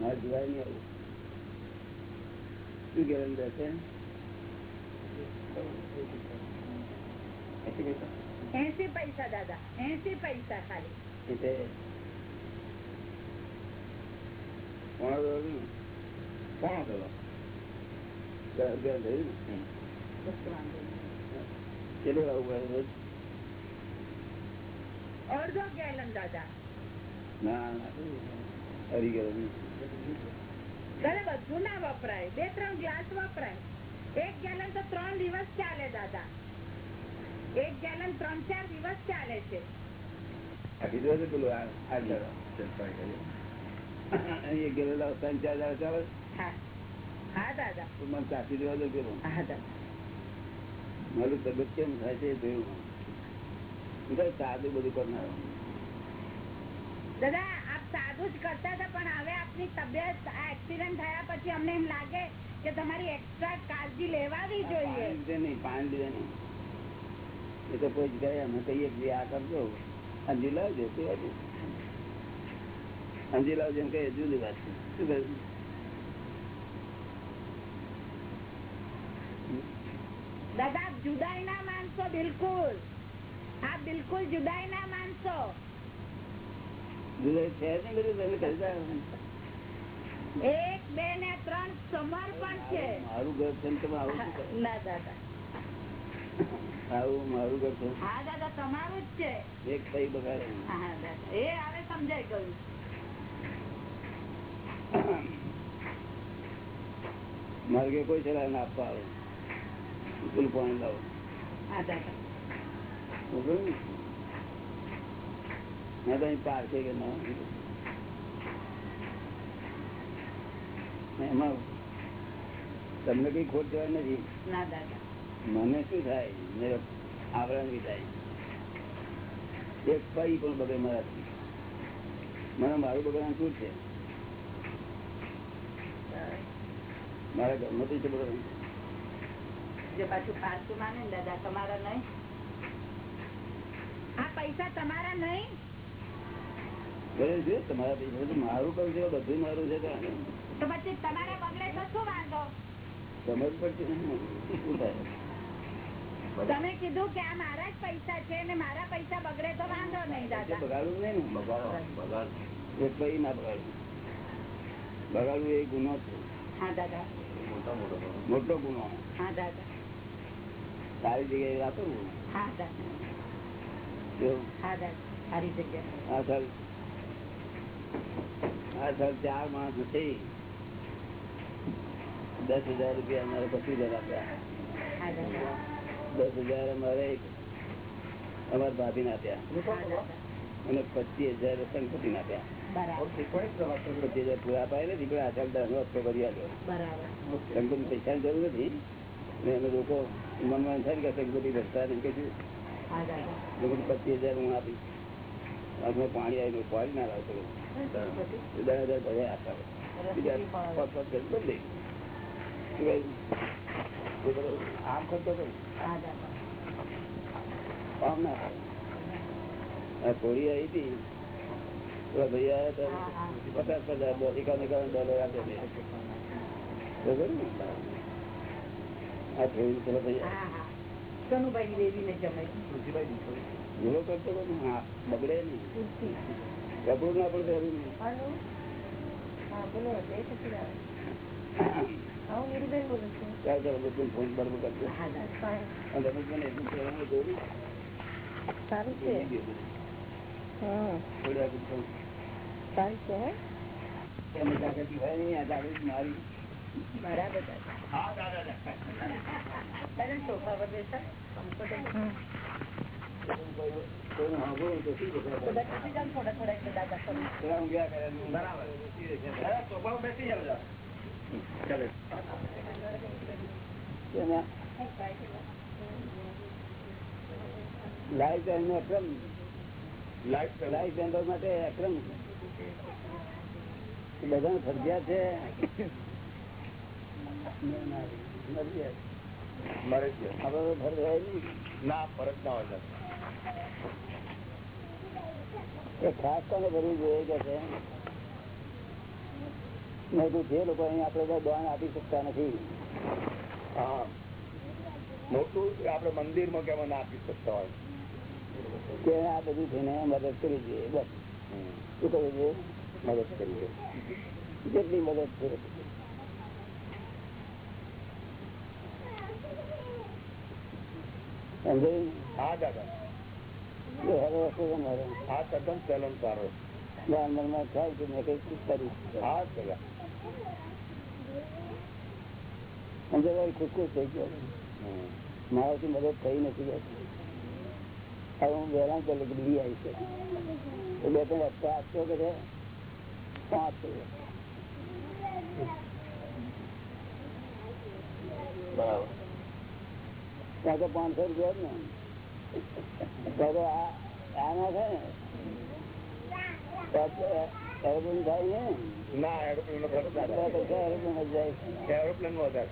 મારે જોવાય નહીં આવું. શું ગેરંટી એસી પૈસા. દાદા. એસી પૈસા ખાલી. પોણો થયું ને? કેટલું આવું રોજ અડધો ગેલન દાદા. ના. બધું ના વપરાય બે ત્રણ ગ્લાસ વપરાય. એક ગેલન તો ત્રણ દિવસ ચાલે દાદા. એક ગેલન ત્રણ ચાર દિવસ ચાલે છે. મારું તબિયત કેમ થાય છે જોયું. સાદું બધું કરનાર. દાદા સાદું જ કરતા હતા પણ હવે આપની તબિયત એક્સિડન્ટ થયા પછી અમને એમ લાગે કે તમારી એક્સ્ટ્રા કાળજી લેવાવી જોઈએ. નહીં પાણી લીધે નહીં. એ તો કોઈ જગ્યાએ અમે કહીએ કે આ કરજો. અંજી લાવજો તે અંજી લાવજો એમ કહીએ જુદી વાત છે. શું કહ્યું દાદા આપ જુદાઈ ના માનશો બિલકુલ. આપ બિલકુલ જુદાઈ ના માનશો જુદાઈ છે જ નહીં બધું તમે કરતા એક બે ને ત્રણ સમર્પણ છે. મારું ઘર છે તમે આવું ના દાદા. આવું મારું ઘર છે? હા દાદા તમારું જ છે. એક કઈ બગાડે. એ હવે સમજાય ગયું. મારે કોઈ સલાહ ના આપવા આવે. પેલું પાણી લાવો. હા દાદા? મેં તો પાર છે કે એમાં તમને કઈ ખોટ જવા નથી? મને શું થાય? મેરે આવરણ બી થાય. એક પૈ પણ બગડે મારાથી. મને મારું બગડવાનું શું છે? મારા ઘરમાં તો છે બગડવાનું જે પાછું પાછું માને ને દાદા તમારા નહીં. આ પૈસા તમારા નહીં. બરાબર છે? તમારા પૈસા મારું કયું છે બધું મારું છે સમજ થાય? તમે કીધું કે આ મારા જ પૈસા છે ને મારા પૈસા બગડે તો વાંધો નહીં દાદા. બગાડવું નહીં ને બગાડો બગાડ. એક ના બગાડવું બગાડવું એ ગુનો છે. હા દાદા. મોટો મોટો ગુનો. હા દાદા. સારી જગ્યાએ વાપરવું? હા દાદા. હા દાદા. સારી જગ્યા. હા સાલ આ સાલ ચાર માણસ નથી. દસ હજાર રૂપિયા અમારે પચીસ જવા આપ્યા. દસ હજાર અમારે અમારા ભાભી ને આપ્યા. અને પચીસ હજાર સંપત્તિ ને આપ્યા. પચીસ હજાર પૂરા નથી પણ કરી આપ્યો. જરૂર નથી. અને અમે લોકો મનમાં થાય કે સંપત્તિ ભરતા લોકો પચીસ હજાર હું આપીશ પાણી આવી પાણી ના લાવતો દસ હજાર ભર્યા આપતા બીજા પાંચ પાંચ કરી બદલી આમ દાદા આમ ના આ થોડી આવી હતી ભાઈ આવ્યા હા, હા. હતા પચાસ પચાસ એકાવન એકાવન ડોલર આપે ને આ થોડી ભાઈ જમાઈ કરતો હતો ને હા બગડે નહીં. કપડું ના પણ ફોન બરોબર life and Akram. Life and માટે અક્રમ બધા ફરજિયાત છે ફરજ હોય ના ફરજ ના હોય. ખાસ કોને ભરવું જોઈએ કે મેં કીધું જે લોકો અહીં આપણે દાન આપી શકતા નથી. મોટું આપણે મંદિરમાં કેમ ના આપી શકતા હોય. કે આ બધું થઈને મદદ કરી દઈએ બસ. શું કરવું જોઈએ? મદદ કરી દે જેટલી મદદ કરે સમજાયું? હા દાદા. એ હેરો વસ્તુ છે મારો હા તદ્દન સહેલો ને સારો મારા મનમાં થાય કે મેં કઈ કરી હા પેલા સમજાય ખુશ ખુશ થઈ ગયો મારાથી મદદ થઈ નથી જતી હવે હું વહેલા તો બી આવી છે તો બે ત્રણ હપ્તા આપશો કે છે પાંચ છે બરાબર ત્યાં તો પાંચસો રૂપિયા જ ને ત્યાં તો આ આ ને? એરોપ્લેન થાય ને? ના એરોપ્લેન નો ખર્ચ ના આટલા થાય પૈસા એરોપ્લેન જાય એરોપ્લેન નો વધારે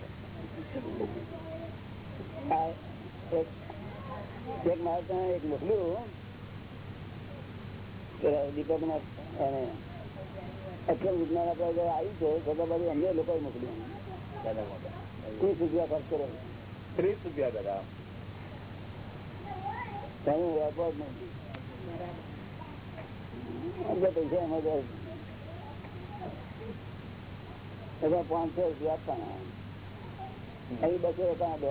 એક મારે મોકલ્યું. દીપક ના અક્ષર વિજ્ઞાન આપડે જે છે છતાં બધું અમને લોકો મોકલ્યું. ત્રીસ રૂપિયા ખર્ચ કર્યો. ત્રીસ રૂપિયા દાદા તેનું વેપાર નથી. અમને પૈસા એમાં જાય બધા પાંચસો રૂપિયા આપવાના અહીં બસો એકાણા બે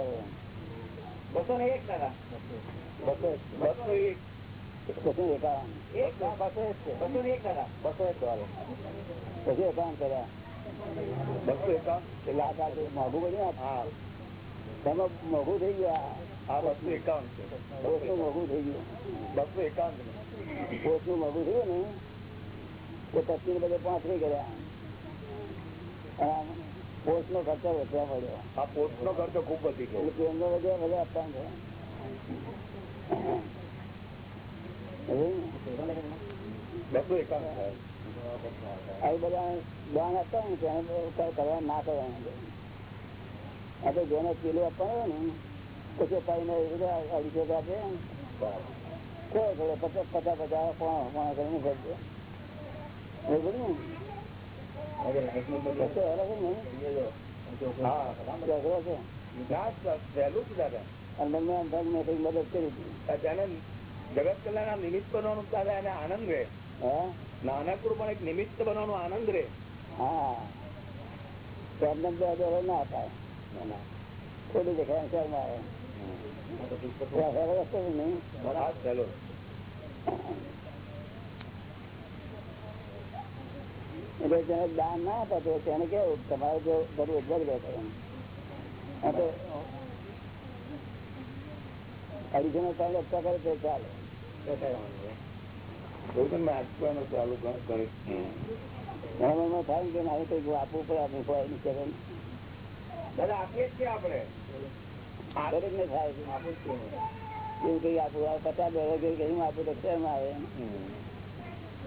બસો ને એક દાદા બસો બસો એક. બસો એકાવન એક બસો બસો ને એક દાદા બસો એક ડોલર બસો એકાવન કર્યા. બસો એકાવન એટલે આ કાંઈ મોંઘું હા. તેમાં મોંઘું થઈ ગયું આ બસો એકાવન છે. મોંઘું થઈ ગયું. બસો એકાવન પોસ્ટનું મોંઘું થયું ને. તો પચીસ બધે પાંત્રી કર્યા. પોસ્ટ નો ખર્ચો વધવા પડ્યો આ પોસ્ટ નો ખર્ચો ખૂબ વધી ગયો. કેન્દ્ર વધ્યા બધા આપતા બસો એકાવન આ બધા દાન આપતા ને કરવા ના કરવાનું આ તો જેને પેલું આપવાનું હોય ને પછી પાઈને અઢીસો આપે થોડો થોડો પચાસ પચાસ પચાસ પોણો પોણો કરીને જગત કલ્યાણ નિમિત્ત બનવાનું દાદા એને આનંદ રહે. હા? નાનકડું પણ એક નિમિત્ત બનવાનું આનંદ રહે. હા. ના થાય. થોડું દેખાય શહેરમાં આવે સહેલો એટલે જેને દાન ના આપતો તેને કેવું તમારે જો બધું ઉદ્ભગ લે અઢીસો ત્રણ હપ્તા કરે તો ચાલે આપવાનું ચાલુ કરી થાય કે મારે કંઈક આપવું પડે આપણે કોઈ. દાદા આપીએ છીએ આપણે દરેક ને થાય છે. એવું કઈ આપવું આ પચાસ ડોલર કઈ કઈ આપું તો શહેરમાં આવે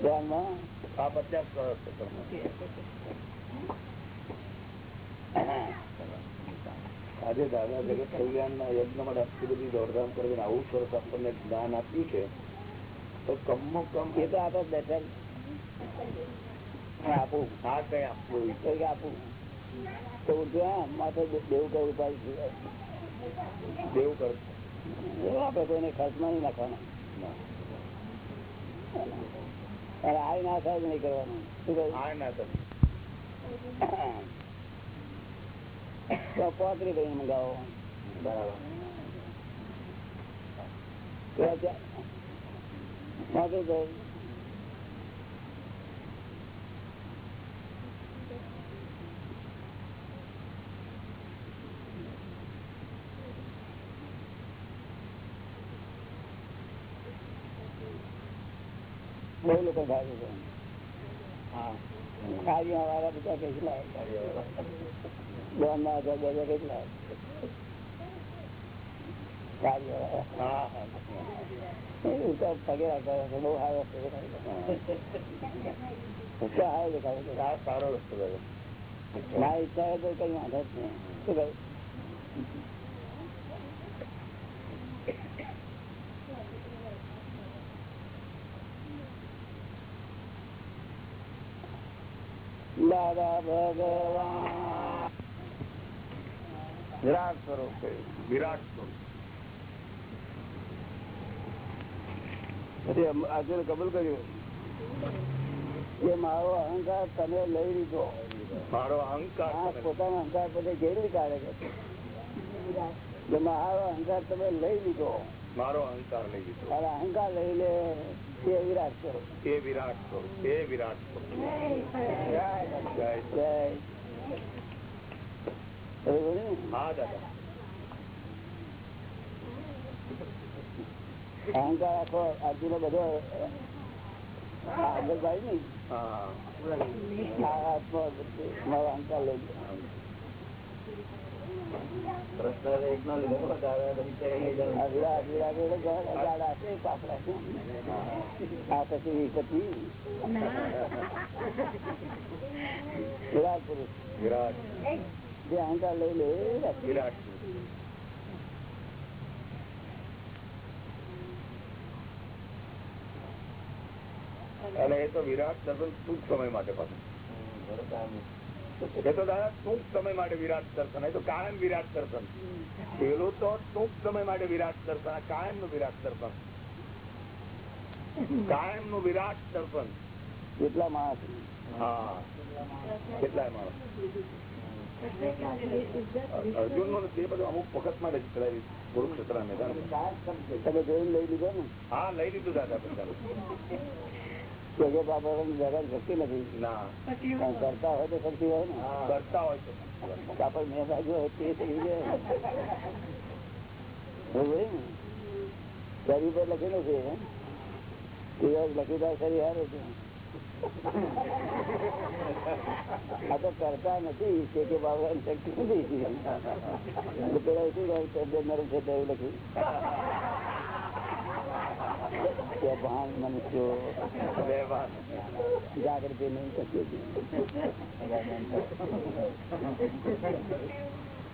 ધ્યાનમાં આ પચાસ વર્ષ આજે દાદા જગત કલ્યાણ ના યજ્ઞ માટે આટલી બધી દોડધામ કરીને આવું સરસ આપણને જ્ઞાન આપ્યું છે તો કમો કમ એ તો આપણે બેઠા. આપું. આ કઈ આપવું આપું? તો માથે દેવું કઈ ઉપાય છે. દેવું કર એવું આપણે કોઈને ખર્ચમાં નહીં નાખવાનો અને આ ના થાય નહીં કરવાનું શું કહ્યું આ ના તમે તો પોતરી કરીને મંગાવો બરાબર તો ત્યાં પોતરી કરી બહુ લોકો ભાગે છે. હા. કાર્ય વાળા બધા કેટલા દોન ના હજાર બે હજાર કેટલા કાર્ય વાળા. પગે રાખતા બહુ સારો દેખાય સારો દેખાય સારો રસ્તો દાદા ઈચ્છા હોય તો કઈ વાંધો જ નહીં. શું કહ્યું? દાદા ભગવાન વિરાટ સ્વરૂપ વિરાટ સ્વરૂપ. અર્જુન કબૂલ કર્યું કે મારો અહંકાર તમે લઈ લીધો મારો અહંકાર પોતાનો અહંકાર પોતે કેવી રીતે કાઢે મારો અહંકાર તમે લઈ લીધો મારો અહંકાર લઈ લીધો. અહંકાર લઈ લે એ વિરાટ સ્વરૂપ એ વિરાટ સ્વરૂપ એ વિરાટ જય હા દાદા. અહંકાર આખો બધો આગળ જાય ને હા. આ હાથમાં મારો અહંકાર લઈ જે અહંકાર લઈ લે વિરાટ. અને એ તો વિરાટ દર્શન ટૂંક સમય માટે પાછું. એ તો દાદા ટૂંક સમય માટે વિરાટ દર્શન એ તો કાયમ વિરાટ દર્શન પેલું તો ટૂંક સમય માટે વિરાટ દર્શન કાયમનું વિરાટ દર્શન કાયમનું વિરાટ દર્શન કેટલા માણસ? હા કેટલાય માણસ. અર્જુનનું તે બધું અમુક વખત માટે જ કરાવી કુરુક્ષેત્ર મેદાન તમે જોઈને લઈ લીધો ને? હા લઈ લીધું દાદા બધા કે બાબા જગત શક્તિ નથી. કરતા હોય તો શક્તિ હોય ને. કરતા હોય તો આપણે મેં બાજુ હોય તે થઈ જાય. ને? શરીર પર લખેલું છે લખીદાર શરીર હારે છે. આ તો કરતા નથી તે કે બાબા શક્તિ નથી. પેલા શું નરમ છે લખ્યું. કે ભાન મનુષ્યો વ્યવહાર જાગૃતિ નહીં થતી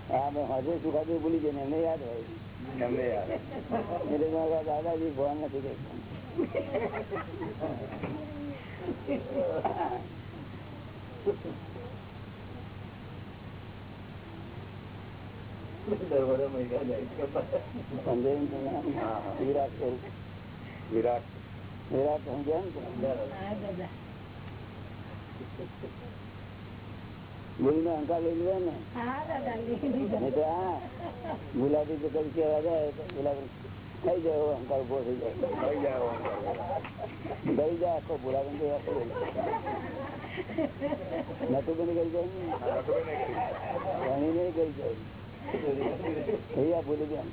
હા મેં હજુ સુખાતું ભૂલી ગયો ને એમને યાદ હોય એમને યાર એટલે મારા દાદાજી ભણ નથી કરતા સમજાય ને તમને? વિરાટ સ્વરૂપ વિરાટ. વિરાટ સમજ્યા ને. તમે? લઈ લીધો. ને ગુલાબી કઈ જાય તો ગુલાબી થઈ જાય એવો ઊભો થઈ જાય. થઈ જાય અહંકાર. ગઈ જાય આખો ગુલાબી તો આખો નતું બની ગઈ જાય નહીં ગઈ જાય. ભૈયા ભૂલી ગયા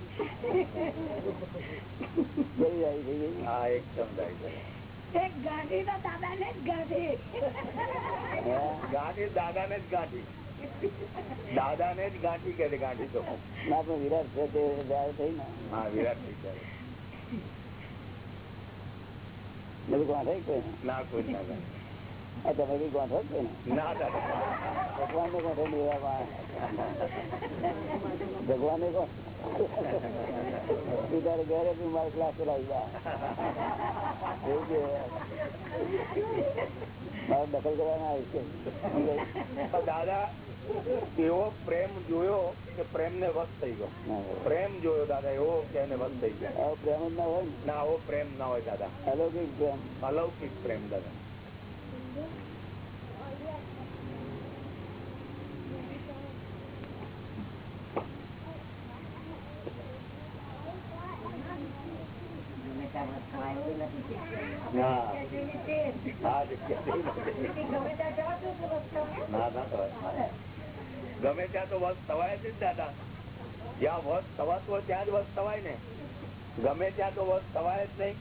ગઈ જાય થઈ ગઈ હા એકદમ જાય છે એક ગાડી તો દાદા ને જ ગાડી હે? ગાંઠી દાદા ને જ ગાંઠી દાદા ને જ ગાંઠી કે છે ગાંઠી તો ના પણ વિરાટ છે તે જાય થઈ ને હા વિરાટ થઈ જાય બધું ગોઠે કોઈ ને ના કોઈ ના ગાંઠી. આ તમે બી ગોઠો જ ને. ના દાદા ભગવાન ને ગોઠે લેવા ભગવાન ને કોણ તું તારે ઘરે તું મારે ક્લાસ ચલાવી જા. એવું કે. મારે દખલ કરવાના આવીશ કે પણ દાદા એવો પ્રેમ જોયો કે પ્રેમ ને વસ થઈ ગયો. ના હોય. પ્રેમ જોયો દાદા એવો કે એને વસ થઈ ગયો. આવો પ્રેમ જ ના હોય ને. ના આવો પ્રેમ ના હોય દાદા. અલૌકિક પ્રેમ. અલૌકિક પ્રેમ દાદા હા આ જગ્યા ના ના થવાય ગમે ત્યાં તો વસ થવાય જ ને દાદા. જ્યાં વસ થવાતું હોય ત્યાં જ વસ થવાય ને. ગમે ત્યાં તો વસ થવાય જ નહીં.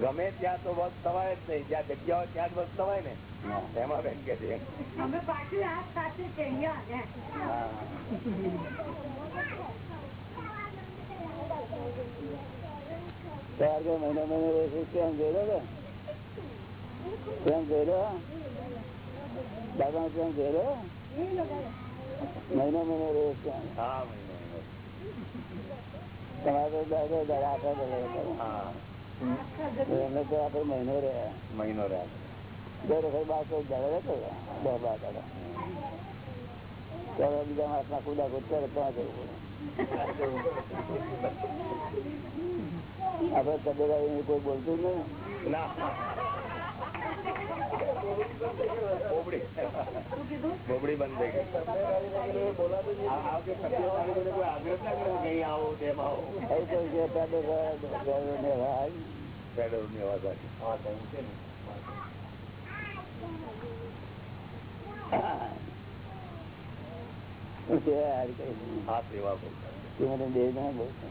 ગમે ત્યાં તો વસ થવાય જ નહીં. જ્યાં જગ્યા હોય ત્યાં જ વસ થવાય ને. એમાં બેન કે છે. છે. ચાર કે મહિના મહિનો રહેશે ત્યાં ગયેલો ને ત્યાં ગયેલો? દાદા ત્યાં ગયેલો? મહિનો મહિનો રોજ. તમારે દાદા દાદા આખા દાદા એમને તો આપડે મહિનો રહ્યા મહિનો રહ્યા દર વખત બાર દાડા રહેતો દસ બાર દાડા ત્યારે બીજા હાથમાં કુદા કુદ કરે ત્યાં જવું પડે. આપડે તબેલા કોઈ બોલતું નહીં. બોબડી બોબડી બંધ થઈ ગઈ આ- આ વખતે તબિયત સારી કરીને કોઈ આગ્રહ ના કર્યો કે અહીં આવો તેમ આવો એવું કહ્યું કે તબેલા ને ભાઈ પેડલની અવાજ આવી. કે હારી કઈ આ સેવા બોલતા તે મને બે જણા બહુ છે.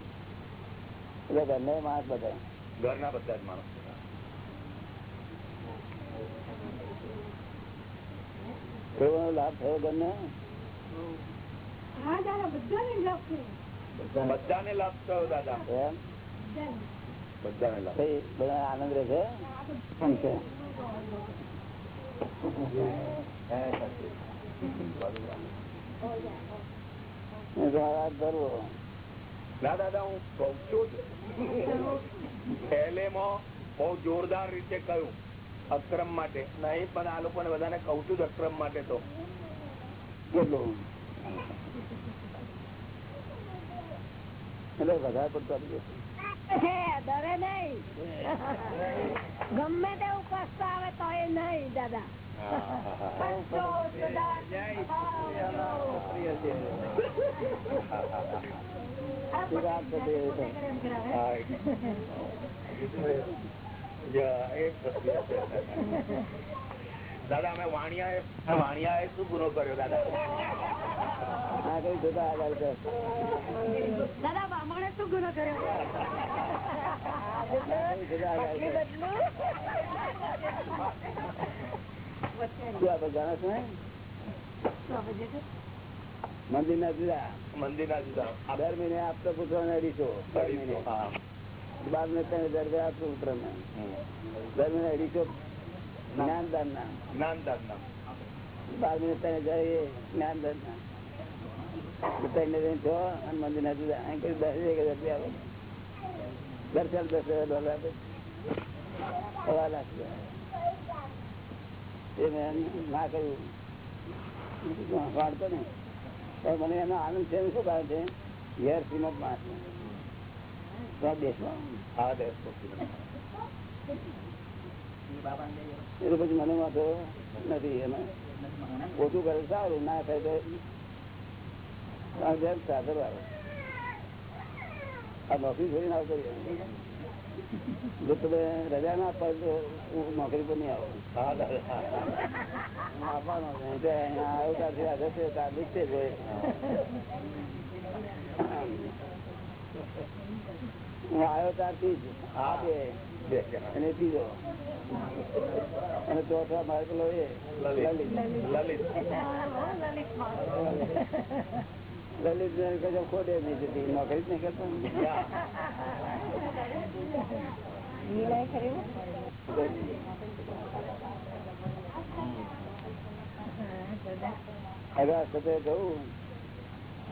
એટલે ઘરને માણસ બધા ઘરના બધા જ માણસ થોડો લાભ થયો તમને? બધાને લાભ થયો. દાદા. બધાને લાભ. બધા આનંદ ના દાદા હું કઉ છું પહેલે બહુ જોરદાર રીતે કહ્યું. અક્રમ માટે નહીં પણ આ લોકોને બધાને કઉ છું અક્રમ માટે તો એટલે વધારે પડતો ગમે તેવું કષ્ટ આવે તો એ નહીં દાદા. હા, દાદા અમે વાણિયા વાણિયા શું ગુનો કર્યો દાદા? કઈ જોતા દાદા શું ગુનો કર્યો? મંદિર ના જુદા મંદિર ના જુદા. દર મહિને આપતો પૂછવાના અઢીસો દર મહિને. બાર ને ત્રણ હજાર રૂપિયા આપું પુત્ર ને દર મહિને અઢીસો જ્ઞાનદાન ના. જ્ઞાનદાન નામ બાર મહિને ત્રણ હજાર એ જ્ઞાનદાન ના ત્રણ હજાર છ અને મંદિર ના જુદા. અહીં કઈ દસ એક હજાર રૂપિયા આવે. દર સાલ દસ હજાર ડોલર આપે. સવા લાખ એ મેં ના વાળતો ને મને એનો આનંદ છે શું કારણ છે? ઘેર શ્રીમદ માસ દેશભક્તિ પછી મને વાંધો નથી એમાં. ઓછું કરે સારું ના થાય તો સાધર વાળો. આ નોકરી છોડીને આવતો. જો તમે રજા ના આપવા તો હું નોકરી પર નહીં આવું. હા દાદા. હું આપવાનો છું. નહીં હું આવ્યો ત્યારથી જ આ બે અને ત્રીજો અને ચોથા મારે પેલો એ લલિત લલિત કજો ખોડે નહીં જતી નોકરી જ નહીં કરતો. અગર સાથે જવું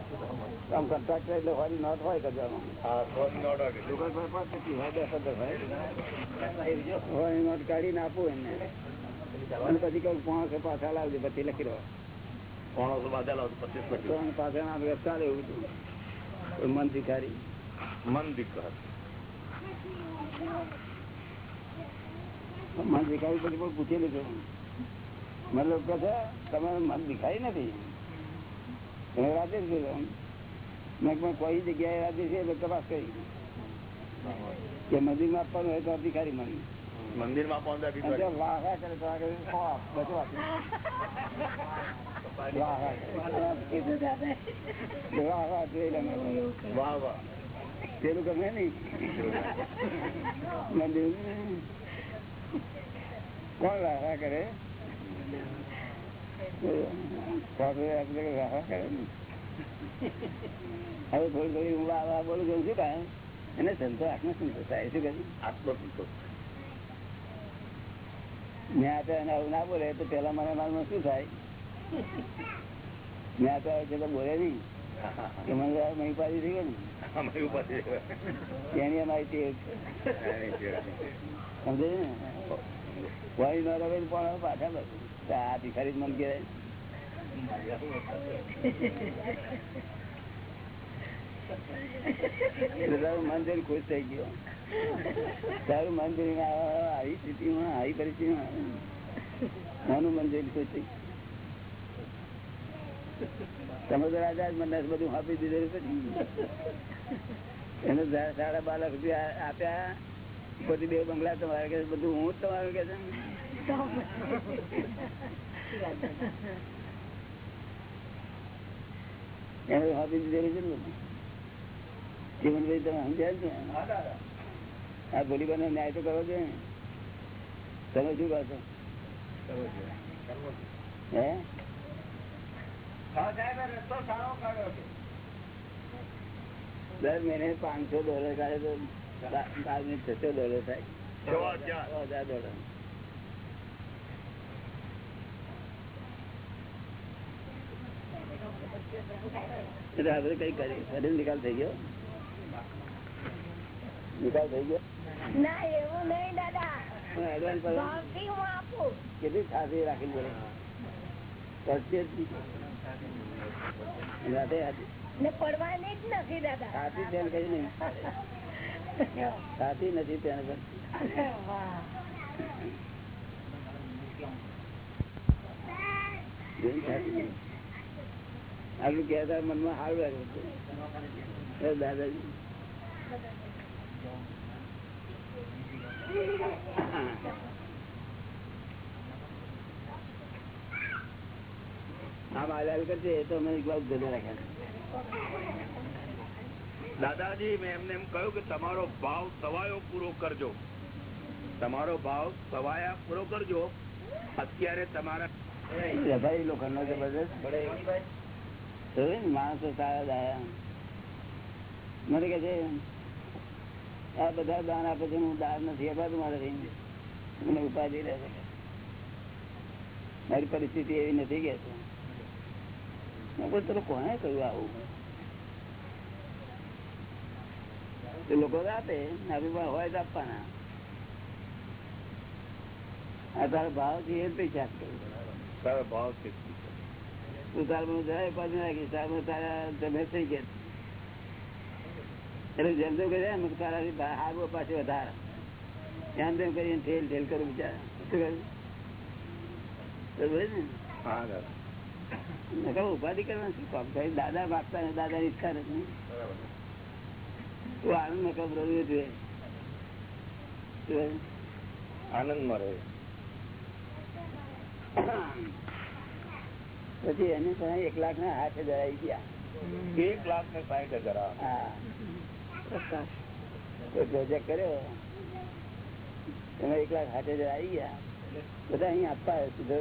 આમ કોન્ટ્રાક્ટર એટલે હોરી નોટ હોય કરવાનો હોરી નોટ કાઢીને આપું એને અને પછી કહું પાંચ પાછા લાવજે પછી લખી પચીસ પચીસ પાછા ના ચાલે એવું હતું મન ભિખારી. મન દીકત મન ભિખારી પછી પણ પૂછી લીધું મતલબ કે છે તમે મન ભિખારી નથી. રાતે જ મેં પણ કોઈ જગ્યાએ રાજે છે એટલે તપાસ કરી. કે મંદિરમાં આપવાનું હોય તો અધિકારી મળી. મંદિરમાં અધિકારી. વાહ કરે તો આગળ વાહ વાહ મેં. પેલું ગમે નઈ મંદિર. કોણ વાહ કરે? હવે થોડી થોડી હું વાહ બોલું છું શું એને સંતોષ આત્મ સંતોષ થાય શું કહ્યું આત્મસંતોષ મેં આ તો એને આવું ના બોલે તો પેલા મારા મારું શું થાય? મેં આ તો આવે તો બોલે નહીં. મને તો મહી થઈ. ને. એની અમારી છે. સમજે ને? વાણી ન રવે તો પણ પાછા બસ. આ ભિખારી મન કે. તારું ખુશ થઈ ગયો. તારું મન આવી સ્થિતિમાં, આવી પરિસ્થિતિમાં નાનું મન ખુશ થઈ તમે તો રાજા મને બધું આપી દીધેલું પછી. એને સાડા બાર લાખ રૂપિયા આપ્યા. પછી બે બંગલા તમારે કે બધું હું જ તમારું કે છે છે જીવનભાઈ તમે સમજ્યા છે આ ગોલીબાર ન્યાય તો કરવો જોઈએ તમે શું કહો છો હે દર મહિને પાંચસો ડોલર કાઢે તો બાર મિનિટ છસો ડોલર થાય. છ હજાર ડોલર. એટલે આપણે કઈ કરી નિકાલ થઈ ગયો? નિકાલ થઈ ગયો? ના એવું નહીં દાદા. પણ કેટલી ખાસી રાખી જ નથી હાથી ધ્યાન આટલું કહેતા મનમાં સારું લાગે. દાદાજી. આમ હાલ કરશે તો અમે એક વાર રાખ્યા દાદાજી મેં એમને એમ કહ્યું કે તમારો ભાવ સવાયો પૂરો કરજો. તમારો ભાવ સવાયા પૂરો કરજો. અત્યારે તમારા લોકો નો જબરદસ્ત. માણસો સારા દાયા મને કે છે, આ બધા દાન આપે છે, હું દાન નથી અપાતું મારે મને ઉપાધિ રહે છે. મારી પરિસ્થિતિ એવી નથી કે છે. કોને કહ્યું આવું? લોકો આપે આપી પણ હોય તો આપવાના. આ તારો ભાવ છે એ પૈસા તારો ભાવ છે તું તારું રાખીશ તારું તારા થઈ ગયા. એટલે જેમ તેમ કરી એમ તારાથી આગળ પાછી વધારે. એમ તેમ કરીને ઠેલ ઠેલ કરું બિચારા. શું કરું ને. દાદા. મેં ઉપાધિ કરવાનું શું કામ? ભાઈ દાદા માગતા ને દાદા ઈચ્છા નથી. તું આનંદમાં કબ રહ્યું જોઈએ આનંદમાં આનંદમાં રહે. પછી એને પાસે એક લાખ ના હાથ હજાર આવી ગયા એક લાખ ને સાઠ હજાર આવે. હા. કોઈ પ્રોજેક્ટ કર્યો. તમે એક લાખ સાઠ હજાર આવી ગયા બધા અહીં આપવા આવ્યા સીધો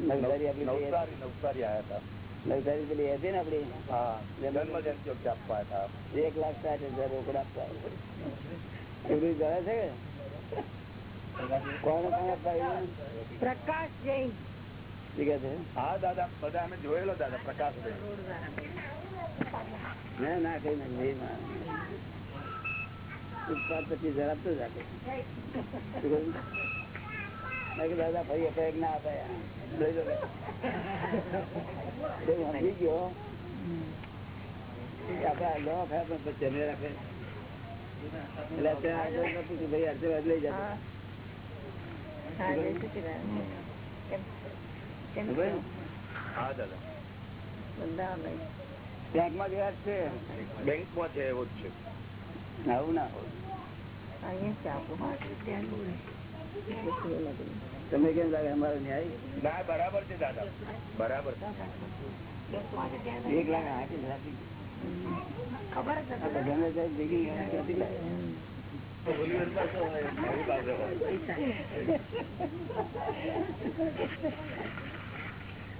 નવસારી આપડી પેલી નવસારી નવસારી આવ્યા નવસારી પેલી હતી ને આપડી હતા હા. જન્મ જયંતિ વખતે આપવા હતા. એક લાખ સાઠ હજાર રોકડા આપવા આવ્યા. એવું જવા છે કે? કોણ કોણ આપવા આવ્યું? પ્રકાશ જૈન ઠીક છે હા દાદા બધા અમે જોયેલો દાદા પ્રકાશ ના ના કઈ નથી ઉત્પાદ પચીસ હજાર આપતો જ આપે શું કહ્યું? મેં કીધું, દાદા ફરી અપાય કે ના અપાય લઈ લો કે. તો હું સમજી ગયો કે આપડે લો ખાય પણ પછી જમી રાખે એટલે અત્યારે આગળ મેં પૂછ્યું, ભાઈ આશીર્વાદ લઈ જતો બેંકમાં ગયા જ છે. બેંકમાં છે એવો જ છે. આવું ના હોય. અહીંયા છે આપણું. બીજું નથી. તમે કેમ લાગે અમારો ન્યાય? ના બરાબર છે દાદા. બરાબર છે. એક લાખ આઠ હજાર આપી ખબર જ આ બધાને જાય ભેગી ક્યાંથી લાવે?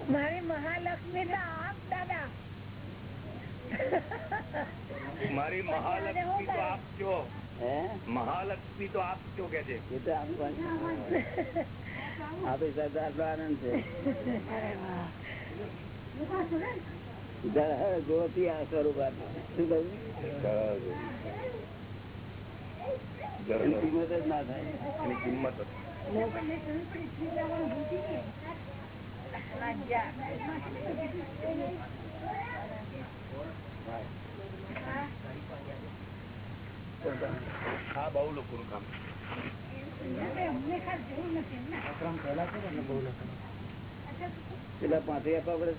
મારી પાસે હોય. મારી મહાલક્ષ્મી તો આપ દાદા મારી મહાલક્ષ્મી તો આપ છો હે મહાલક્ષ્મી તો આપ છો કે છે એ તો આપવાનું. આપણી સાથે આટલો આનંદ છે જળ હર જ્યોતિ આ સ્વરૂપ આપે. શું કહ્યું એની કિંમત જ ના થાય એની કિંમત જ. આ બહુ લોકોનું કામ. પેલા પાંત્રી આપવા પડે.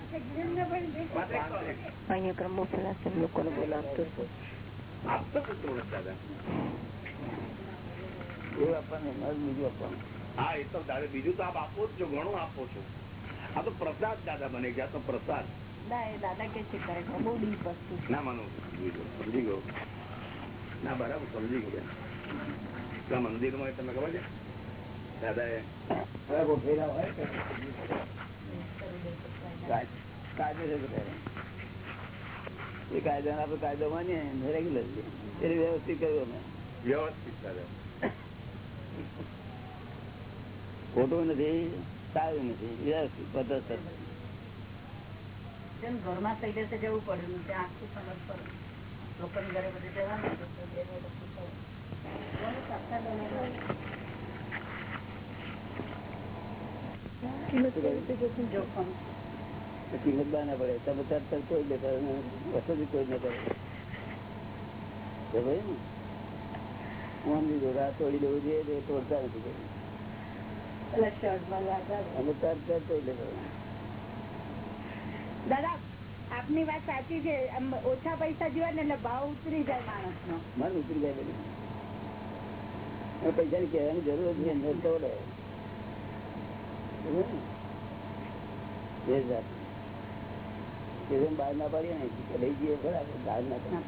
આપતો દાદા એવું આપવાનું બીજું આપવાનું હા, એ તો દાદા બીજું તો આપ આપો જ છો, ઘણું આપો છો આ તો પ્રસાદ દાદા બને ગયા તો પ્રસાદ. ના એ દાદા કે છે બહુ ડીપ વસ્તુ ના માનું સમજી ગયો ના બરાબર સમજી ગયો. બેન. પેલા તમને ખબર છે? દાદા એ કાયદો આપડે કાયદો માનીએ રેગ્યુલર છે. એટલે વ્યવસ્થિત કર્યો અમે વ્યવસ્થિત કર્યો. ખોટું નથી. સારું નથી. યસ પદ્ધત ઘરમાં થઈ જશે જવું પડ્યું ત્યાં આખું સમજ પડે. લોકોની ઘરે બધું જવાનું કિંમત બા ના પડે. તમે તરત કોઈ દે કરે વસતી કોઈ ના કરે. તો ભાઈ ને હું આમ લીધું રાત તોડી દેવું જોઈએ તોડતા નથી કોઈ એટલે શર્ટમાં લાગા અમે તરત તરત તોડી દે દાદા આપની વાત સાચી છે. ઓછા પૈસા જીવે ને એટલે ભાવ ઉતરી જાય માણસ નો મન ઉતરી જાય પૈસા ની કહેવાની જરૂર જ નહીં. તોડે બહાર ના પાડીએ ને લઈ જઈએ. બરાબર. બહાર ના પાડીએ.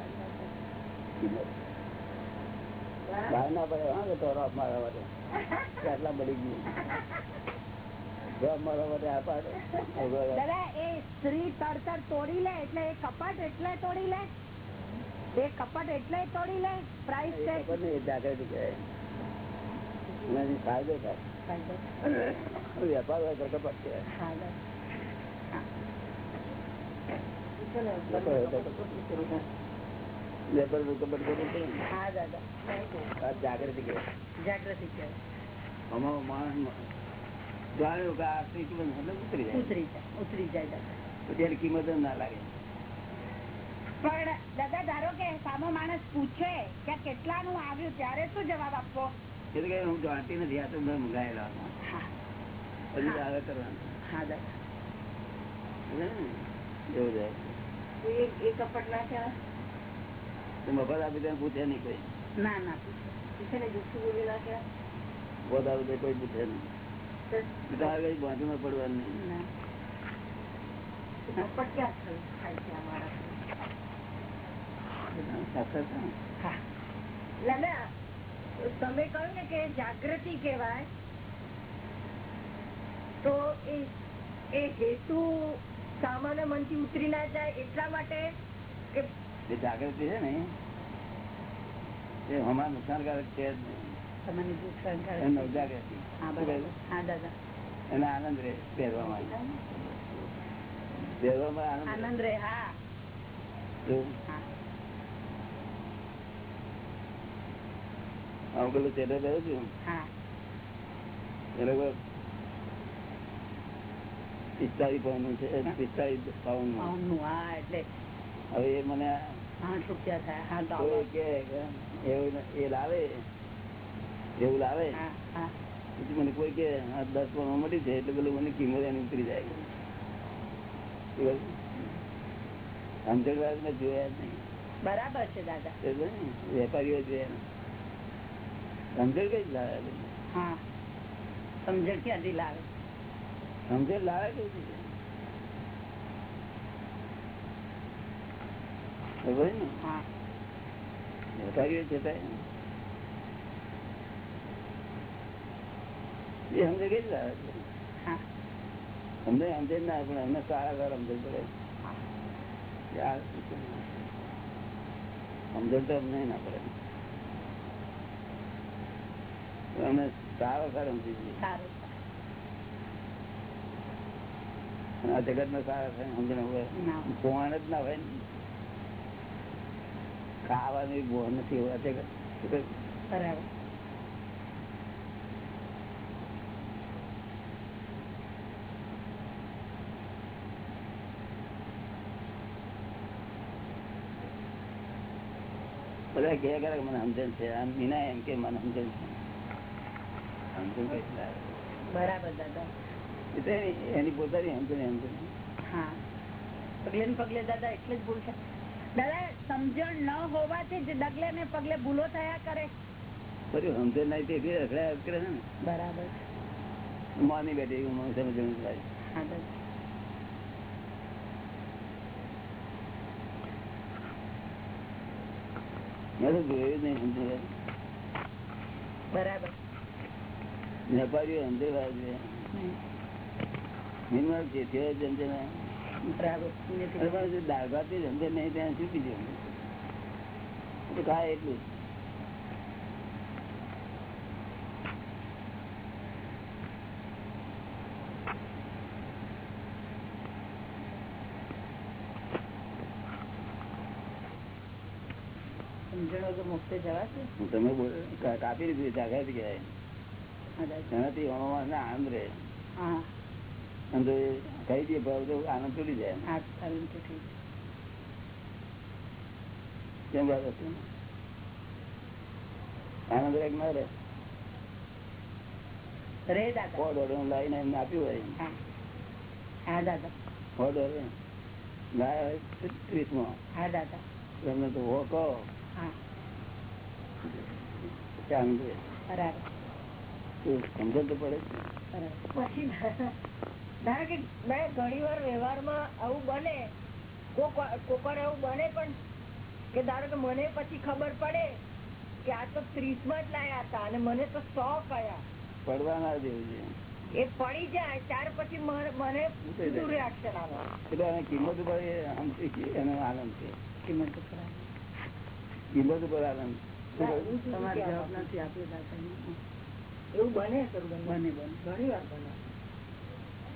બહાર ના પડે. હા તો મારવા માટે. કે આટલા બળી ગયું? દાદા એ સ્ત્રી તોડી લે એટલે એ કપટ એટલે તોડી લે? એ કપટ એટલે તોડી લે? પ્રાઇસ જાગૃતિ કહેવાય. ફાયદો થાય. વેપાર હોય તો કપટ કહેવાય. વેપારનું કપટ કરવું પડે હા દાદા. આ જાગૃતિ કહેવાય. જાગૃતિ કહેવાય અમારો માણસ જાણ્યું કે આ સ્ત્રી એટલે ઉતરી જાય. ઉતરી જાય ઉતરી જાય પછી એની કિંમત ના લાગે. પણ દાદા ધારો કે સામો માણસ પૂછે કે કેટલાનું આવ્યું ત્યારે શું જવાબ આપવો? એટલે કે હું જાણતી નથી આ તો મેં મંગાયેલા પછી તો કરવાનું. હા દાદા. એવું જાય એ એ કપટ ના કહેવાય મફત આપી પૂછે નહીં કોઈ. ના ના પૂછે ને જુઠ્ઠું બોલી ના કહેવાય પોત આપી દે કોઈ પૂછે નહીં. તો તારે કઈ બાજુમાં પડવાનું નહીં. ના. કપટ ક્યાં થયું? થાય છે અમારા સાક્ષાત છે ને? હા. દાદા તમે કહ્યું ને કે જાગૃતિ કહેવાય તો એ એ હેતુ સામાન્ય મનથી ઉતરી ના જાય એટલા માટે કે જે જાગૃતિ છે ને એ હમણાં નુકસાનકારક છે એને આનંદ રહે પહેરવામાં. પહેરવામાં આનંદ રહે. હા. પેલું ચેડે રહ્યું છું હા. પિસ્તાળીસ પાઉન્ડ છે પિસ્તાળીસ પાઉન્ડ પાઉન્ડનું હા એટલે હવે એ મને આઠ રૂપિયા થાય હા ડોલર એવું એ લાવે. એવું પછી મને કોઈ કે દસ પણ મળી છે એટલે પેલું મને કિંમત એની ઉતરી જાય. સમજણ ને જોયા જ નહીં. બરાબર છે દાદા. વેપારીઓ જોયા. સમજણ કઈ લાવે? સમજણ ક્યાંથી લાવે? સમજણ લાવે કઈ ખબર ને? હા. વેપારીઓ છતાં એ સમજે કઈ લાવે અમને સમજે? ના પણ અમને સારા સારા સમજણ પડે સમજણ તો અમને ના પડે. અમે સારો સારો સમજી આ જગતમાં સારા થાય સમજણ હોય. કોણ જ ના હોય ને. ખાવાની બોહ નથી બરાબર. બધા કહે કરે મને સમજણ છે. આમ વિના એમ કે મને સમજણ છે. બરાબર દાદા. એ એની પોતાની સમજણ સમજણ હા. પગલે પગલે દાદા એટલે જ ભૂલ થાય દાદા સમજણ ન હોવાથી જ ડગલે ને પગલે ભૂલો થયા કરે. બધું સમજણ નહીં તેથી રખડ્યા કરે ને. બરાબર. માની બેઠી હું સમજણ મેં જોયું નહીં સમજણ. બરાબર. વેપારીઓ વાળા હમ. મિનિમમ છે તે જ દાળ ભાતની નહીં ત્યાં જવું તો ખાય એટલું તમે કાપી લીધું જાગૃતિ કહેવાય એનાથી આનંદ રહે કહી દે ભાવ તો આનંદ તૂટી જાય કેમ હતી આનંદ રહે કે ના રે? દાદા. સો ડોલર લાવીને એમને આપ્યું હોય હા. હા દાદા. સો ડોલર લાયા હોય ત્રીસમાં હા દાદા. તમને તો હો કહો. હા. કે આનંદ રહે બરાબર. તો પડે પછી? ધારો કે મેં ઘણી વાર વ્યવહારમાં આવું બને કોકવાર કોક વાર એવું બને પણ કે ધારો કે મને પછી ખબર પડે કે આ તો ત્રીસમાં જ લાયા હતા અને મને તો સો કયા. પડવાના જેવું છે. એ પડી જાય ત્યાર પછી મને રિએક્શન આવે? એટલે કિંમત ઉપર એનો આનંદ છે. કિંમત ઉપર કિંમત ઉપર આનંદ તમારે જવાબ નથી આપ્યો એવું બને બને બને. ઘણી વાર બને કે આપણે પકડી જઈએ મેં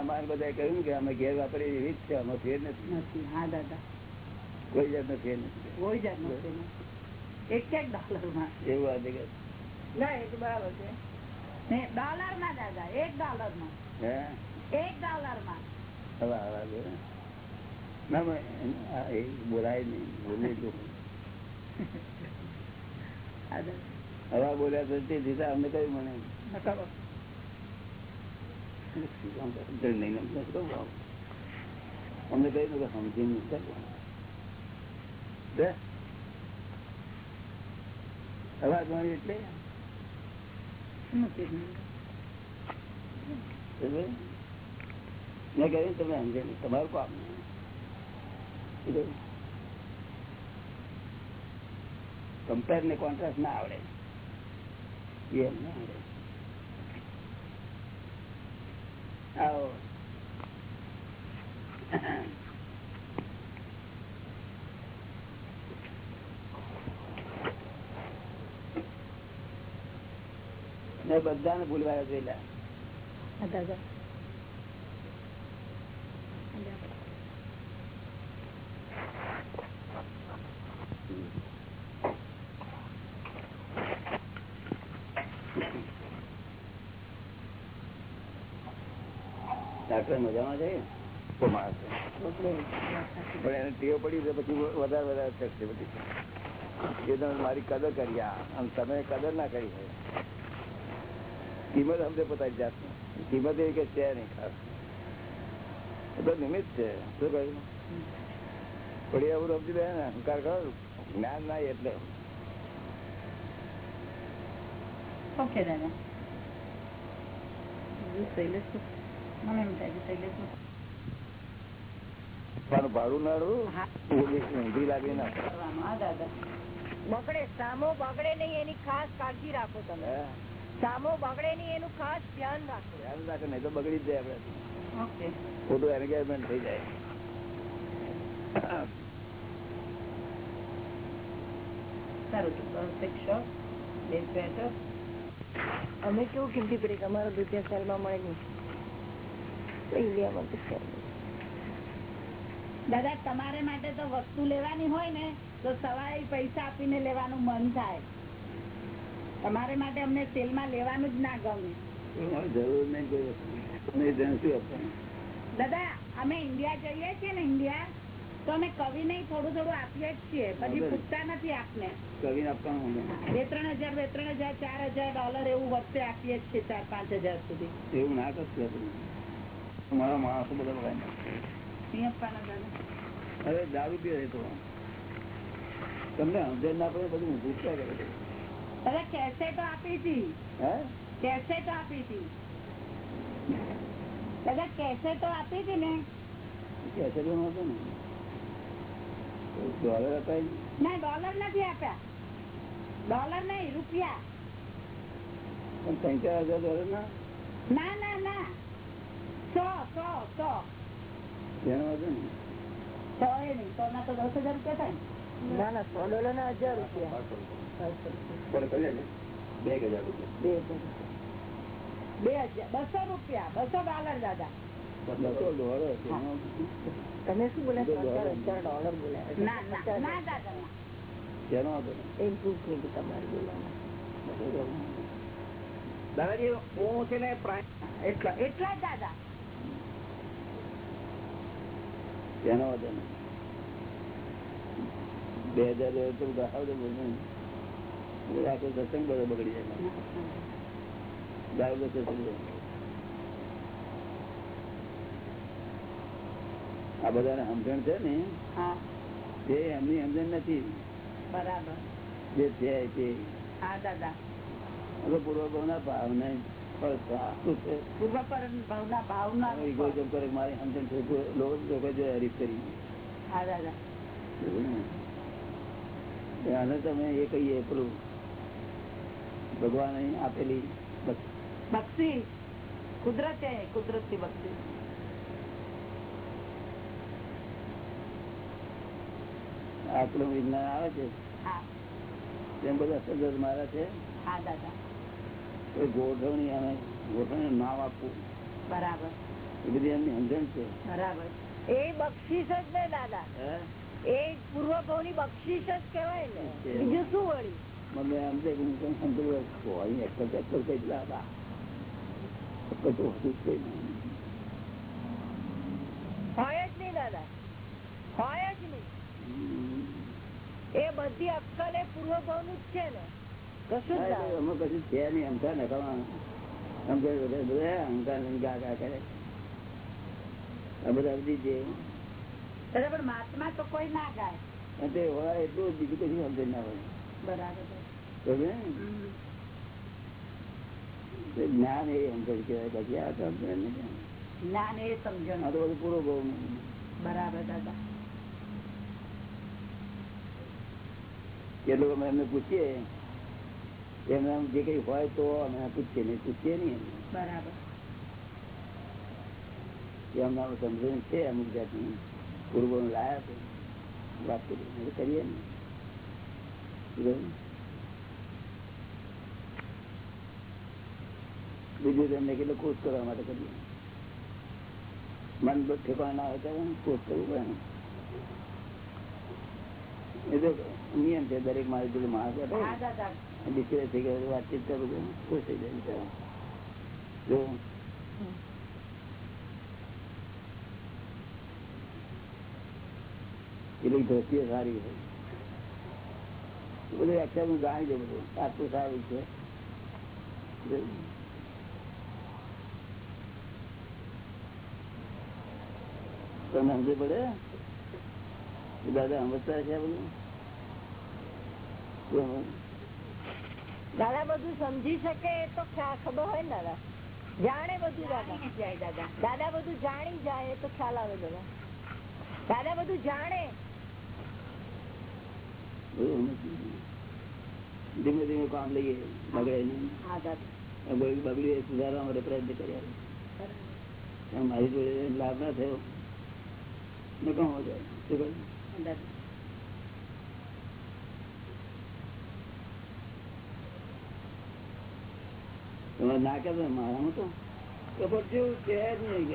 અમારે બધા કહ્યું કે અમે ઘેર વાપરીએ એવી જ છે અમે ફેર નથી. હા દાદા. કોઈ જાતનો ફેર નથી. કોઈ જાત એક એક ડોલરમાં. એવું આ જગત. ના એ તો બરાબર છે. ડોલરમાં દાદા એક ડોલરમાં હે? એક ડોલરમાં હવા ના એ બોલાય નહીં. બોલે દાદા. હવા બોલ્યા તો તે દીધા અમને કહ્યું મને નકારો. સમજણ નહીં ને અવાજ વાળી એટલે મેં કહ્યું તમે સમજે નહીં તમારું કામ કમ્પેર ને કોન્ટ્રાસ્ટ ના આવડે. એમ ના આવડે આવો મેં બધાને ભૂલવાયા જોયેલા હા દાદા ડાક્ટર મજામાં છે. પણ એને ટેવ પડી છે પછી વધારે વધારે થશે બધી. એ તમે મારી કદર કરી આ. અને તમે કદર ના કરી હોય. કિંમત સમજે પોતાની જાતની કિંમત એવી કે છે નહીં ખાસ. એ તો નિમિત્ત છે. શું કહ્યું પડી એવું સમજી દે ને અહંકાર કરો. જ્ઞાન ના એટલે. ઓકે દાદા. શૈલેષ મને એમ થાય કે મારું ભાડું નાડું હા. ઊંધી લાગી ના. બગડે સામો બગડે નહીં એની ખાસ કાળજી રાખો તમે. સામો બગડે નહીં એનું ખાસ ધ્યાન રાખો. ધ્યાન રાખે નહીં તો બગડી જ જાય આપડે ખોટું એન્ગેજમેન્ટ થઈ જાય. અમે કેવું કિંમતી પડી અમારો દુધિયા સેલમાં મળે નહીં. દાદા તમારે માટે તો વસ્તુ લેવાની હોય ને તો સવારે પૈસા આપીને લેવાનું મન થાય. તમારે માટે અમને સેલમાં લેવાનું જ ના ગમે. જરૂર નહીં દાદા અમે ઇન્ડિયા જઈએ છીએ ને ઇન્ડિયા તો અમે કવિ ને થોડું થોડું આપીએ જ છીએ. પછી પૂછતા નથી આપને. કવિ આપવાનું બે ત્રણ હજાર બે ત્રણ હજાર ચાર હજાર ડોલર એવું વચ્ચે આપીએ જ છીએ ચાર પાંચ હજાર સુધી. એવું ના કરશે મારા માણસો બધા બગાડી અરે દારૂ પીએ તો. તમને સમજણ ના પડે બધું પૂછતા કરે છે. દાદા આપી હતી. હે? કેસેટો આપી હતી. દાદા કેસેટો આપી હતી ને? ડોલર ના. ડોલર નથી આપ્યા. ડોલર નહીં રૂપિયા. પણ ત્રણ ચાર હજાર ડોલર ના? ના ના ના. બસો રૂપિયા બસો ડોલર દાદા. બસો ડોલર તેનો તમે શું બોલે ડોલર. બોલ્યા. ના ના ના દાદા દાદાજી હું છે ને એટલા એટલા જ દાદા. તેનો વાંધો નહીં. બે હજાર તો ગાવડે બોલું આખો સત્સંગ બધો બગડી જાય. દારૂ સત્સંગ. આ બધાને સમજણ છે ને? હા. તે એમની સમજણ નથી. બરાબર. જે છે તે હા દાદા. પૂર્વકો ના ભાવ ફળ તમે એ કહીએ પેલું ભગવાન આપેલી બસ બક્ષી. કુદરત કુદરતી બક્ષી. આપણું વિજ્ઞાન આવે છે? હા. તેમ બધા સજ્જ મારા છે? હા દાદા. ગોઠવણી અને ગોઠવણી નામ આપવું. બરાબર. એ બધી એમની સમજણ છે. બરાબર. એ બક્ષીસ જ ને દાદા. એ પૂર્વ ભાવની બક્ષીસ જ કહેવાય ને. બીજું શું વળી? મને એમ છે કે હું કઈ સમજવું હોય. હતું જ કઈ નહીં. હોય જ નહીં દાદા. હોય જ નહીં. એ બધી અક્કલ એ પૂર્વ ભાવનું જ છે ને. અમે કશું છે નહીં અમથા નખાવા સમજાય બધા બધા ગા ગા કરે આ બધા બધી જે દાદા મહાત્મા તો કોઈ ના ગાય. તે હોય એટલું બીજું કશું સમજણ ના હોય. બરાબર સમજે ને? તે જ્ઞાન એ સમજણ કેવાય બાકી આ સમજણ નહીં. જ્ઞાન એ સમજણ. આ તો બધું પૂરો બહુ બરાબર દાદા. કેટલું અમે એમને પૂછીએ? એમને આમ જે કઈ હોય તો અમે પૂછીએ નહીં પૂછીએ નહીં. બરાબર. સમજણ છે અમુક જાતની પૂર્વ લાયા છે વાત કરીએ કરીએ ને બીજું તેમને કેટલો ખુશ કરવા માટે કરીએ. મન બધું ઠેકાણા ના હોય ત્યારે ખુશ કરવું પડે ને એ તો નિયમ છે દરેક મારી જોડે માણસ બેઠો થઈ ગયો વાતચીત કરું ખુશ થઈ જાય જો. દ્રષ્ટિએ સારી હોય બધું જાણી દઉં બધું. આટલું સારું છે. તમને સમજ પડે? દાદા સમજતા છે બધું? દાદા બધું સમજી શકે એ તો ખબર હોય ને દાદા? જાણે બધું દાદા. દાદા. દાદા બધું જાણી જાય એ તો ખ્યાલ આવે દાદા. દાદા બધું જાણે. ધીમે ધીમે કામ લઈએ બગડે નહીં. હા દાદા. બગડ્યું બગડ્યું એ સુધારવા માટે પ્રયત્ન કર્યા મારી જોડે લાભ ના થયો ને કહો જાય શું કહ્યું? દાદા તમે ના કે મારા તો. જેવું છે જ નહીં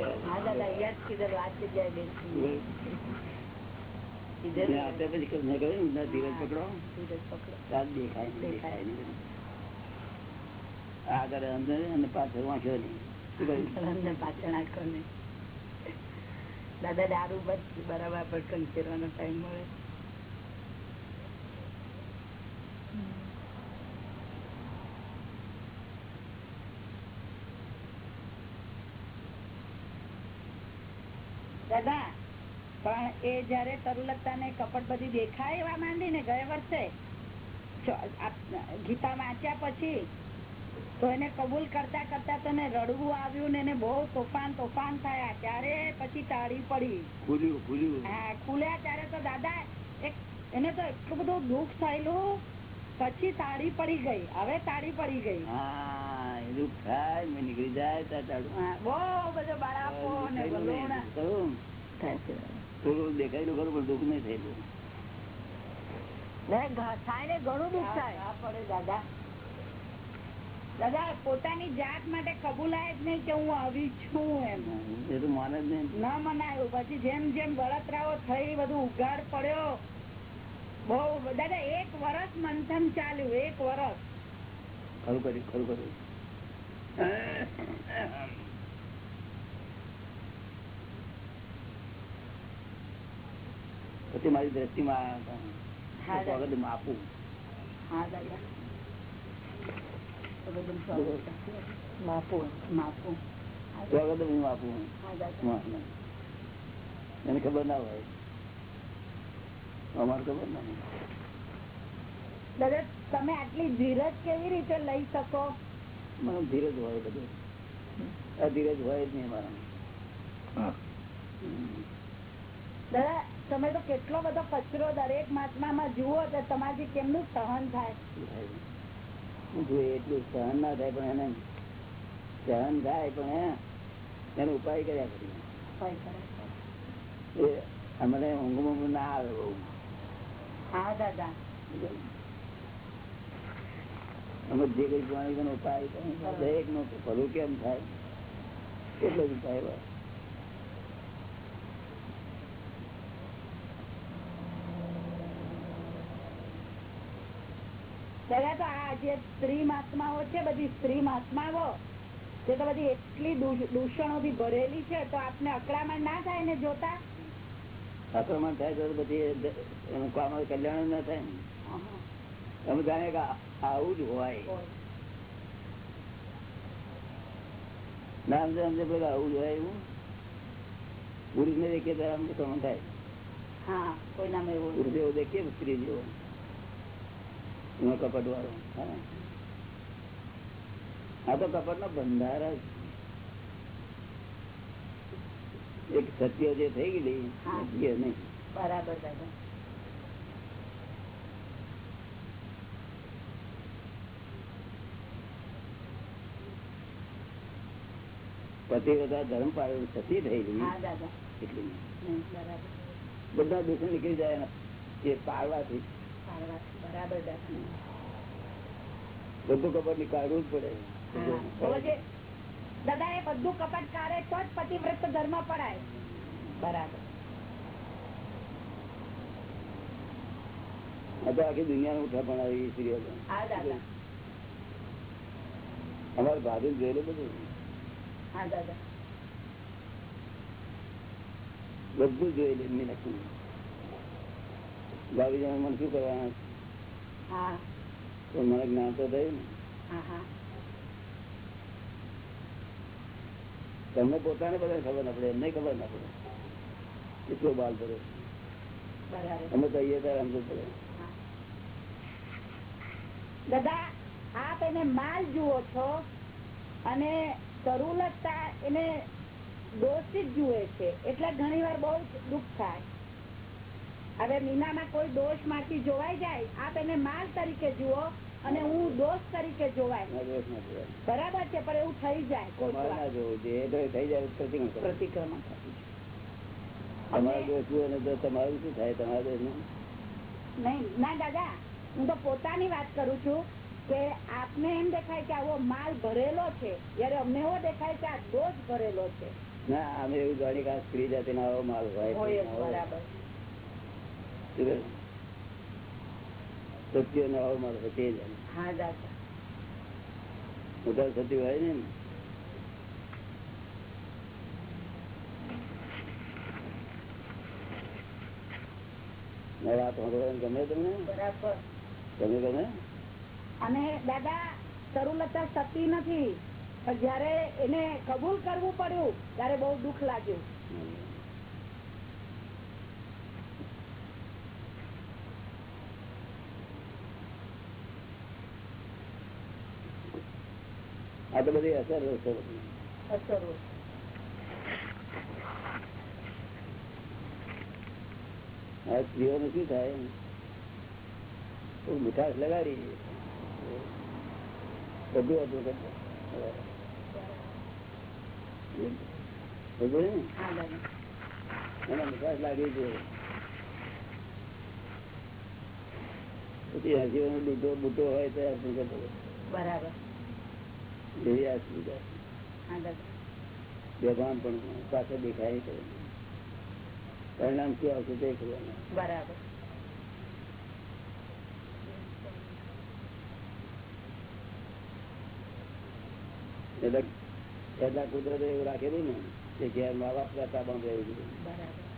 ધીરજ પકડો. દેખાય દેખાય આગળ અંદર અને પાછળ વાંચ્યો નહીં. પાછળ આંખો નહીં. દાદા દારૂ બસ બરાબર પર કંચેરવાનો ટાઈમ મળે. દાદા પણ એ જયારે તરુલતા ને કપટ બધી દેખાય એવા માંડી ને ગયા વર્ષે ગીતા વાંચ્યા પછી તો એને કબૂલ કરતા કરતા તને રડવું આવ્યું ને એને બહુ તોફાન તોફાન થયા. ત્યારે પછી તાળી પડી. ખુલ્યું ખુલ્યું. હા ખુલ્યા ત્યારે તો દાદા એક એને તો એટલું બધું દુઃખ થયેલું પછી તાળી પડી ગઈ. હવે તાળી પડી ગઈ. હા થાય મેં નીકળી જાય થોડું દેખાયેલું ખરું પણ દુઃખ નહીં થયેલું ને ઘ- થાય ને ઘણું દુઃખ થાય. આ પડે દાદા. દાદા પોતાની જાત માટે કબૂલાય જ નહીં કે હું આવી છું એમ. એ તો માને જ નહીં. ન મનાયું. પછી જેમ જેમ બળતરાઓ થઈ બધું ઉઘાડ પડ્યો. બહુ દાદા એક વર્ષ મંથન ચાલ્યું એક વર્ષ ખરું કર્યું ખરું કર્યું. પછી મારી દ્રષ્ટિમાં. સ્વાગત આપું. માપું માપું. સ્વાગત હું દાદા. એને ખબર ના હોય. અમારે ખબર ના દાદા તમે આટલી ધીરજ કેવી રીતે લઈ શકો? મને ધીરજ હોય બધું. આ ધીરજ હોય જ નહીં મારા દાદા તમે તો કેટલો બધો કચરો દરેક મહાત્મામાં જુઓ તો તમારી કેમનું સહન થાય? જો એટલું સહન ના થાય પણ એને સહન થાય પણ હે, એનો ઉપાય કર્યા કરી એ અમને ઊંઘ ઊંઘ ના આવે બહુ. હા દાદા. અમે જે કઈ પાણી ઉપાય દરેક નો ભલું કેમ થાય? એટલો જ ઉપાય દાદા તો આ જે સ્ત્રી મહાત્માઓ છે બધી સ્ત્રી મહાત્માઓ તે તો બધી એટલી દૂષણો થી ભરેલી છે તો આપને અકળામણ ના થાય ને જોતા? આક્રમણ થાય તો બધી એનું કામ કલ્યાણ ના થાય ને. અમે જાણે કે આવું જ હોય. ના સમજે સમજે પેલા આવું જ હોય એવું. પુરુષ ને દેખીએ ત્યારે અમને સમજ થાય. પુરુષ એવો દેખીએ સ્ત્રી જેવો. એમાં કપટ વાળો હા. આ તો કપટ નો બંધાર જ. એક સત્ય જે થઈ ગયેલી હા. એ નહીં. બરાબર દાદા. પતિ બધા ધર્મ પાડેલું સતી થઈ ગઈ હા દાદા. એટલી હમ, બરાબર. બધા દુઃખ નીકળી જાય એના. એ પાડવાથી. સારવાર. બરાબર દાદા. બધું કપટ નીકાળવું જ પડે. તો જે દાદા એ બધું કપટ કાઢે તો જ પતિવ્રત ધર્મ પડાય. બરાબર. આખી દુનિયા ઉઠા પણ આવી દાદા. અમારે ભાભી જોયેલું બધું? હા દાદા. બધું જોયેલું એમની લખી ભાભી મને શું કરવાના મને જ્ઞાન તો થયું ને હા હા તમને પોતાને બધા ખબર ના પડે એમને ખબર ના પડે. કેટલો બાલ પડે. અમે કહીએ ત્યારે સમજ પડે. દાદા આપ એને માલ જુઓ છો અને તરુલતા એને દોષિત જુએ છે. એટલે ઘણી વાર બહુ દુઃખ થાય. હવે મીનામાં કોઈ દોષમાંથી જોવાઈ જાય આપ એને માલ તરીકે જુઓ અને હું દોષ તરીકે જોવાય. બરાબર છે પણ એવું થઈ જાય થઈ જાય પ્રતિક્રમણ કરો. પ્રતિક્રમણ થતું તમારે દોષ જુઓ ને તમારું શું થાય? તમારા દોષ નહીં ના દાદા હું તો પોતાની વાત કરું છું કે આપને એમ દેખાય કે આવો માલ ભરેલો છે જયારે અમને એવો દેખાય કે આ દોષ ભરેલો છે. ના અમે એવું જાણી કે આ સ્ત્રી જાતિ આવો માલ હોય. બરાબર. સત્ય નો આવો મારો તે દાદા. સત્ય હોય ને વાત ગમે તમને? ગમે ગમે? અને દાદા તરુલતા સતી નથી. પણ જયારે એને કબૂલ કરવું પડ્યું ત્યારે બહુ દુઃખ લાગ્યું. આ તો બધી અસર અસર સ્ત્રીઓનું શું થાય? મીઠાશ લગાડી. બધું હતું એને મીઠાશ લાગી છે. પછી હસીવાનો દૂધો બુટો હોય તો બરાબર. એવી અસુવિધા સુવિધા. બેભાન પણ પાછળ દેખાય છે. પરિણામ શું આવશે તે ખબર બરાબર. એટલે એટલા કુદરતે એવું રાખેલું ને કે ઘેર મા બાપ રહેતા બંધ રહેવું બરાબર.